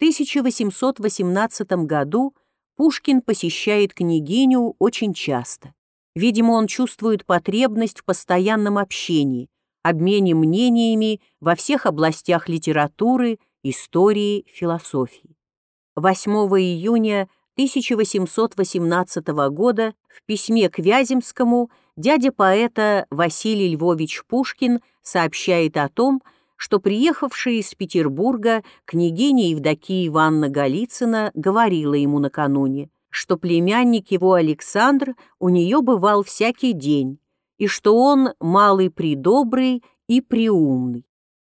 1818 году Пушкин посещает княгиню очень часто. Видимо, он чувствует потребность в постоянном общении, обмене мнениями во всех областях литературы, истории, философии. 8 июня 1818 года в письме к Вяземскому дядя поэта Василий Львович Пушкин сообщает о том, что приехавшая из Петербурга княгиня Евдокия Ивановна Голицына говорила ему накануне, что племянник его Александр у нее бывал всякий день, и что он малый придобрый и приумный.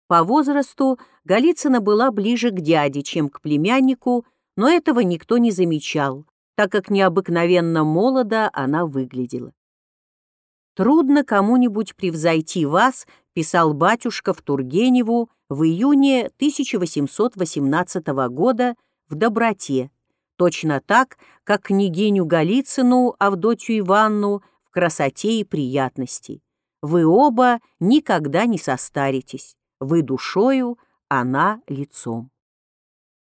По возрасту Голицына была ближе к дяде, чем к племяннику, но этого никто не замечал, так как необыкновенно молодо она выглядела. «Трудно кому-нибудь превзойти вас», писал батюшка в Тургеневу в июне 1818 года в «Доброте», точно так, как княгиню Голицыну Авдотью Иванну в красоте и приятности. Вы оба никогда не состаритесь, вы душою, она лицом.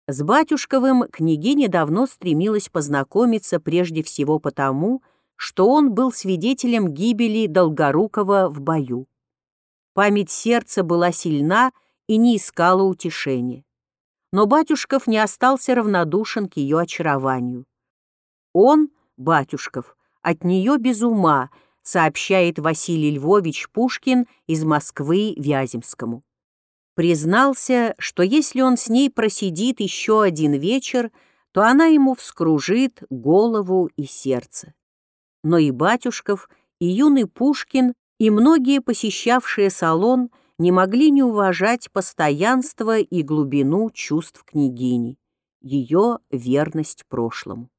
С Батюшковым княгиня давно стремилась познакомиться прежде всего потому, что он был свидетелем гибели Долгорукова в бою. Память сердца была сильна и не искала утешения. Но Батюшков не остался равнодушен к ее очарованию. Он, Батюшков, от нее без ума, сообщает Василий Львович Пушкин из Москвы Вяземскому. Признался, что если он с ней просидит еще один вечер, то она ему вскружит голову и сердце. Но и Батюшков, и юный Пушкин, и многие посещавшие салон не могли не уважать постоянство и глубину чувств княгини, ее верность прошлому.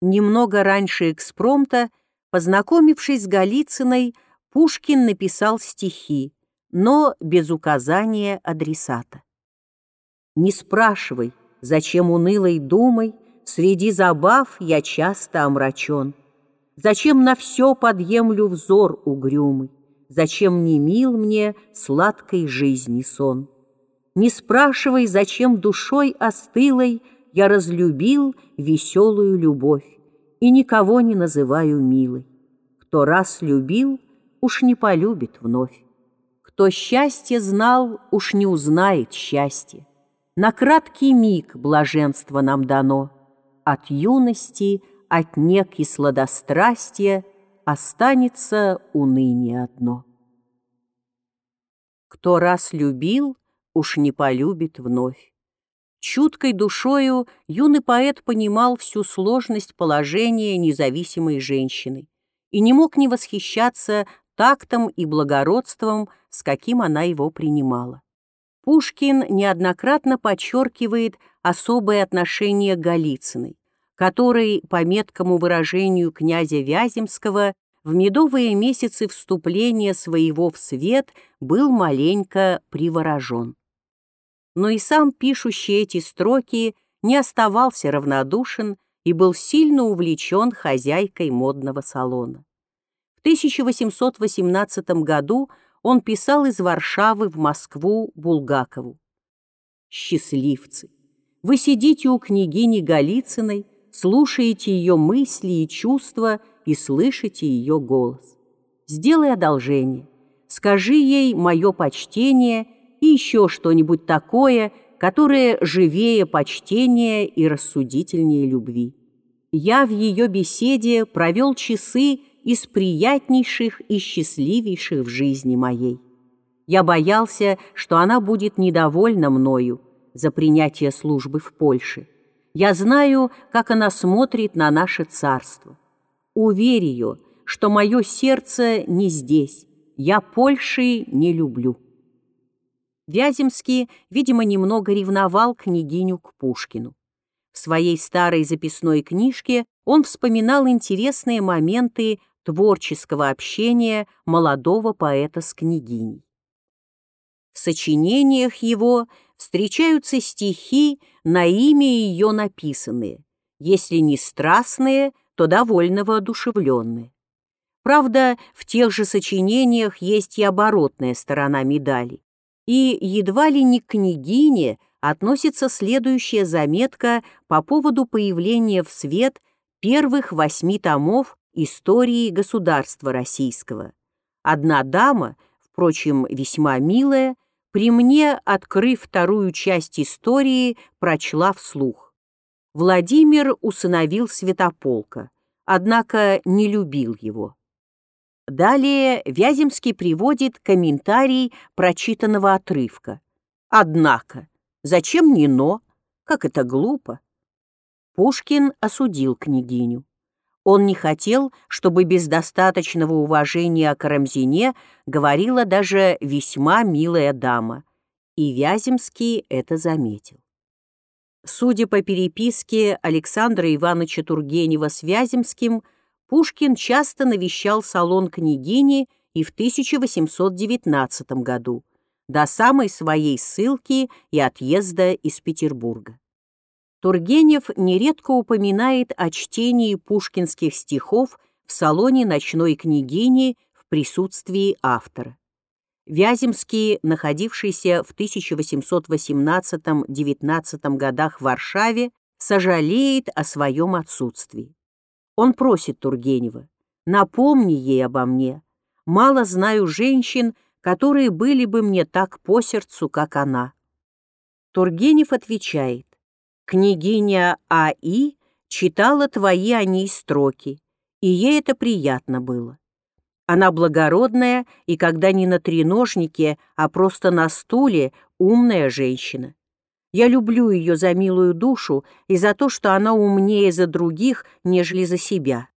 Немного раньше экспромта, познакомившись с Голицыной, Пушкин написал стихи, но без указания адресата. «Не спрашивай, зачем унылой думой Среди забав я часто омрачен. Зачем на все подъемлю взор угрюмый? Зачем не мил мне сладкой жизни сон? Не спрашивай, зачем душой остылой Я разлюбил веселую любовь И никого не называю милой. Кто раз любил, уж не полюбит вновь. Кто счастье знал, уж не узнает счастье. На краткий миг блаженство нам дано. От юности, от нек и сладострастия останется уныние одно. Кто раз любил, уж не полюбит вновь. Чуткой душою юный поэт понимал всю сложность положения независимой женщины и не мог не восхищаться тактом и благородством, с каким она его принимала. Пушкин неоднократно подчеркивает особое отношение Голицыной, который, по меткому выражению князя Вяземского, в медовые месяцы вступления своего в свет был маленько приворожен. Но и сам пишущий эти строки не оставался равнодушен и был сильно увлечен хозяйкой модного салона. В 1818 году он писал из Варшавы в Москву Булгакову. «Счастливцы! Вы сидите у княгини Голицыной, слушаете ее мысли и чувства и слышите ее голос. Сделай одолжение, скажи ей мое почтение и еще что-нибудь такое, которое живее почтения и рассудительнее любви. Я в ее беседе провел часы из приятнейших и счастливейших в жизни моей. Я боялся, что она будет недовольна мною за принятие службы в Польше. Я знаю, как она смотрит на наше царство. Уверь ее, что мое сердце не здесь, я Польши не люблю. Вяземский, видимо, немного ревновал княгиню к Пушкину. В своей старой записной книжке он вспоминал интересные моменты творческого общения молодого поэта с княгиней. В сочинениях его встречаются стихи, на имя ее написанные, если не страстные, то довольно воодушевленные. Правда, в тех же сочинениях есть и оборотная сторона медали. И едва ли не к княгине, относится следующая заметка по поводу появления в свет первых восьми томов истории государства российского. Одна дама, впрочем, весьма милая, при мне, открыв вторую часть истории, прочла вслух. Владимир усыновил Святополка, однако не любил его. Далее Вяземский приводит комментарий прочитанного отрывка. Однако, зачем не «но»? Как это глупо. Пушкин осудил княгиню. Он не хотел, чтобы без достаточного уважения к Карамзине говорила даже весьма милая дама, и Вяземский это заметил. Судя по переписке Александра Ивановича Тургенева с Вяземским, Пушкин часто навещал салон княгини и в 1819 году, до самой своей ссылки и отъезда из Петербурга. Тургенев нередко упоминает о чтении пушкинских стихов в салоне ночной княгини в присутствии автора. Вяземский, находившийся в 1818-19 годах в Варшаве, сожалеет о своем отсутствии. Он просит Тургенева, напомни ей обо мне. Мало знаю женщин, которые были бы мне так по сердцу, как она. Тургенев отвечает, княгиня А.И. читала твои о ней строки, и ей это приятно было. Она благородная и когда не на треножнике, а просто на стуле, умная женщина. Я люблю ее за милую душу и за то, что она умнее за других, нежели за себя.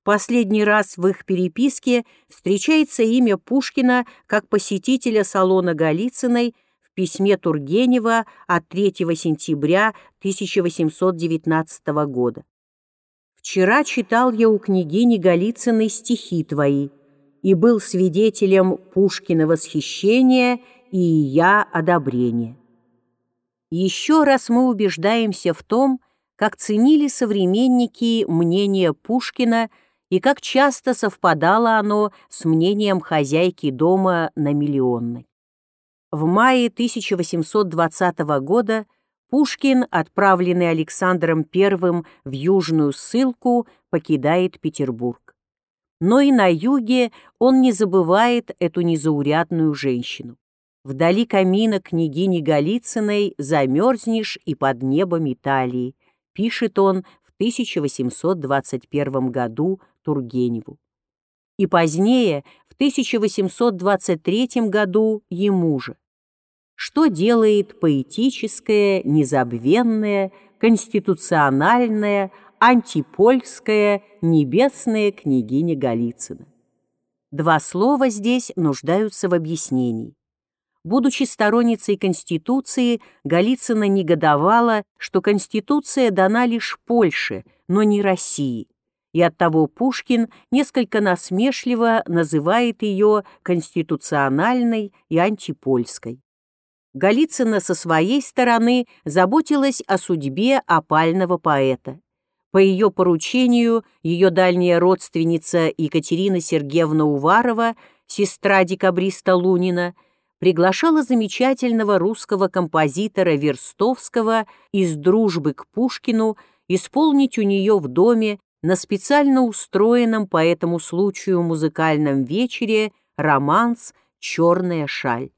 В последний раз в их переписке встречается имя Пушкина как посетителя салона Голицыной письме Тургенева от 3 сентября 1819 года. «Вчера читал я у княгини Голицыной стихи твои и был свидетелем Пушкина восхищения и я одобрения». Еще раз мы убеждаемся в том, как ценили современники мнение Пушкина и как часто совпадало оно с мнением хозяйки дома на Миллионной. В мае 1820 года Пушкин, отправленный Александром I в южную ссылку, покидает Петербург. Но и на юге он не забывает эту незаурядную женщину. Вдали камина княгини Голицыной замерзнешь и под небом Италии, пишет он в 1821 году Тургеневу. И позднее, в 1823 году, ему же. Что делает поэтическая, незабвенная, конституциональная, антипольская, небесная княгиня Голицына? Два слова здесь нуждаются в объяснении. Будучи сторонницей Конституции, Голицына негодовала, что Конституция дана лишь Польше, но не России, и оттого Пушкин несколько насмешливо называет ее конституциональной и антипольской. Голицына со своей стороны заботилась о судьбе опального поэта. По ее поручению ее дальняя родственница Екатерина Сергеевна Уварова, сестра декабриста Лунина, приглашала замечательного русского композитора Верстовского из дружбы к Пушкину исполнить у нее в доме на специально устроенном по этому случаю музыкальном вечере романс «Черная шаль».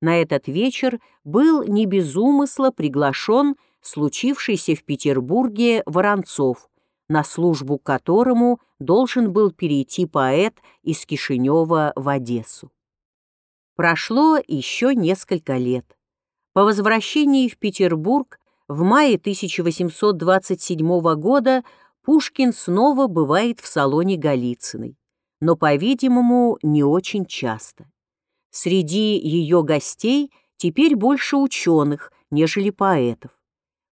На этот вечер был не без умысла приглашен случившийся в Петербурге Воронцов, на службу которому должен был перейти поэт из Кишинева в Одессу. Прошло еще несколько лет. По возвращении в Петербург в мае 1827 года Пушкин снова бывает в салоне Голицыной, но, по-видимому, не очень часто. Среди ее гостей теперь больше ученых, нежели поэтов.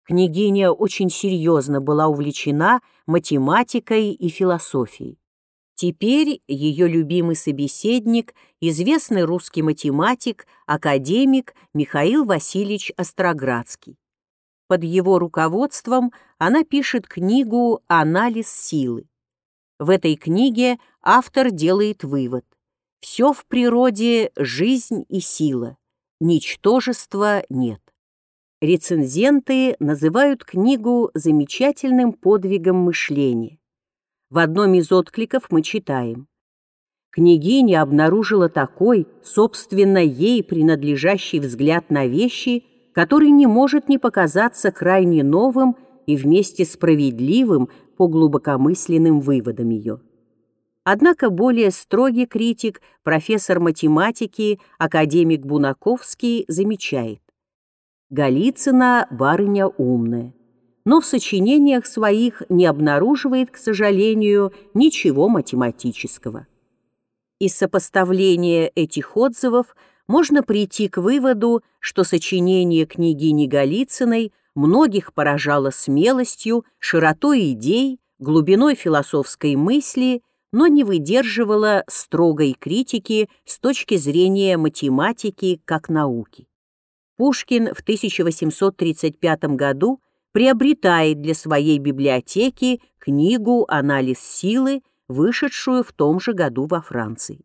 Княгиня очень серьезно была увлечена математикой и философией. Теперь ее любимый собеседник – известный русский математик, академик Михаил Васильевич Остроградский. Под его руководством она пишет книгу «Анализ силы». В этой книге автор делает вывод. Все в природе – жизнь и сила, ничтожества нет. Рецензенты называют книгу замечательным подвигом мышления. В одном из откликов мы читаем Княгиня обнаружила такой, собственно, ей принадлежащий взгляд на вещи, который не может не показаться крайне новым и вместе справедливым по глубокомысленным выводам ее. Однако более строгий критик, профессор математики, академик Бунаковский, замечает. Голицына барыня умная, но в сочинениях своих не обнаруживает, к сожалению, ничего математического. Из сопоставления этих отзывов можно прийти к выводу, что сочинение княгини Голицыной многих поражало смелостью, широтой идей, глубиной философской мысли, но не выдерживало строгой критики с точки зрения математики как науки. Пушкин в 1835 году приобретает для своей библиотеки книгу «Анализ силы», вышедшую в том же году во Франции.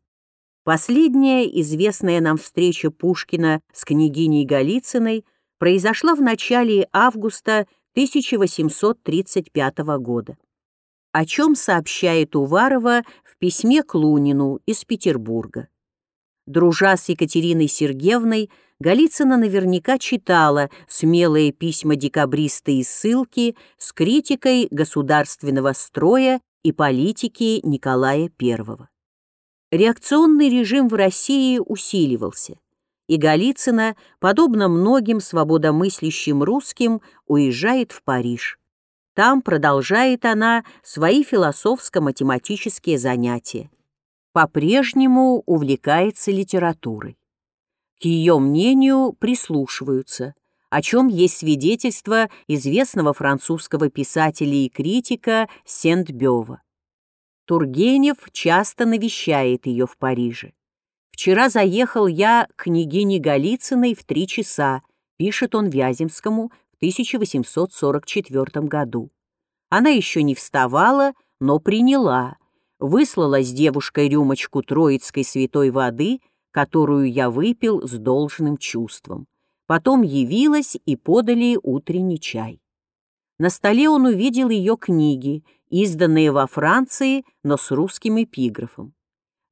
Последняя известная нам встреча Пушкина с княгиней Голицыной произошла в начале августа 1835 года, о чем сообщает Уварова в письме к Лунину из Петербурга. Дружа с Екатериной Сергеевной, Голицына наверняка читала смелые письма декабриста и ссылки с критикой государственного строя и политики Николая I. Реакционный режим в России усиливался, и Голицына, подобно многим свободомыслящим русским, уезжает в Париж. Там продолжает она свои философско-математические занятия. По-прежнему увлекается литературой. К ее мнению прислушиваются, о чем есть свидетельство известного французского писателя и критика Сент-Бёва. Тургенев часто навещает ее в Париже. «Вчера заехал я к княгине Голицыной в три часа», пишет он Вяземскому 1844 году. Она еще не вставала, но приняла, выслала с девушкой рюмочку троицкой святой воды, которую я выпил с должным чувством. Потом явилась и подали утренний чай. На столе он увидел ее книги, изданные во Франции, но с русским эпиграфом.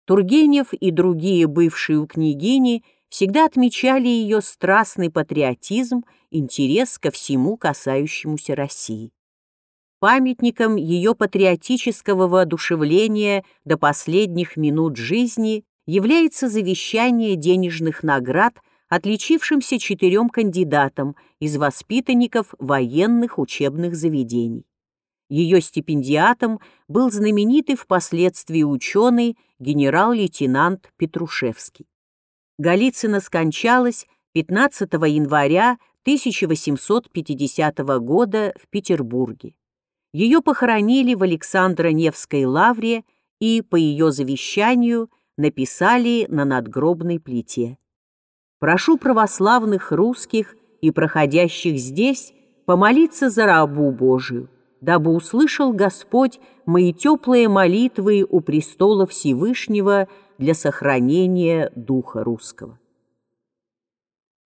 Тургенев и другие бывшие у княгини всегда отмечали ее страстный патриотизм, интерес ко всему касающемуся России. Памятником ее патриотического воодушевления до последних минут жизни является завещание денежных наград отличившимся четырем кандидатам из воспитанников военных учебных заведений. Ее стипендиатом был знаменитый впоследствии ученый генерал-лейтенант Петрушевский. Голицына скончалась 15 января 1850 года в Петербурге. Ее похоронили в Александро-Невской лавре и, по ее завещанию, написали на надгробной плите. Прошу православных русских и проходящих здесь помолиться за рабу Божию, дабы услышал Господь мои теплые молитвы у престола Всевышнего для сохранения духа русского.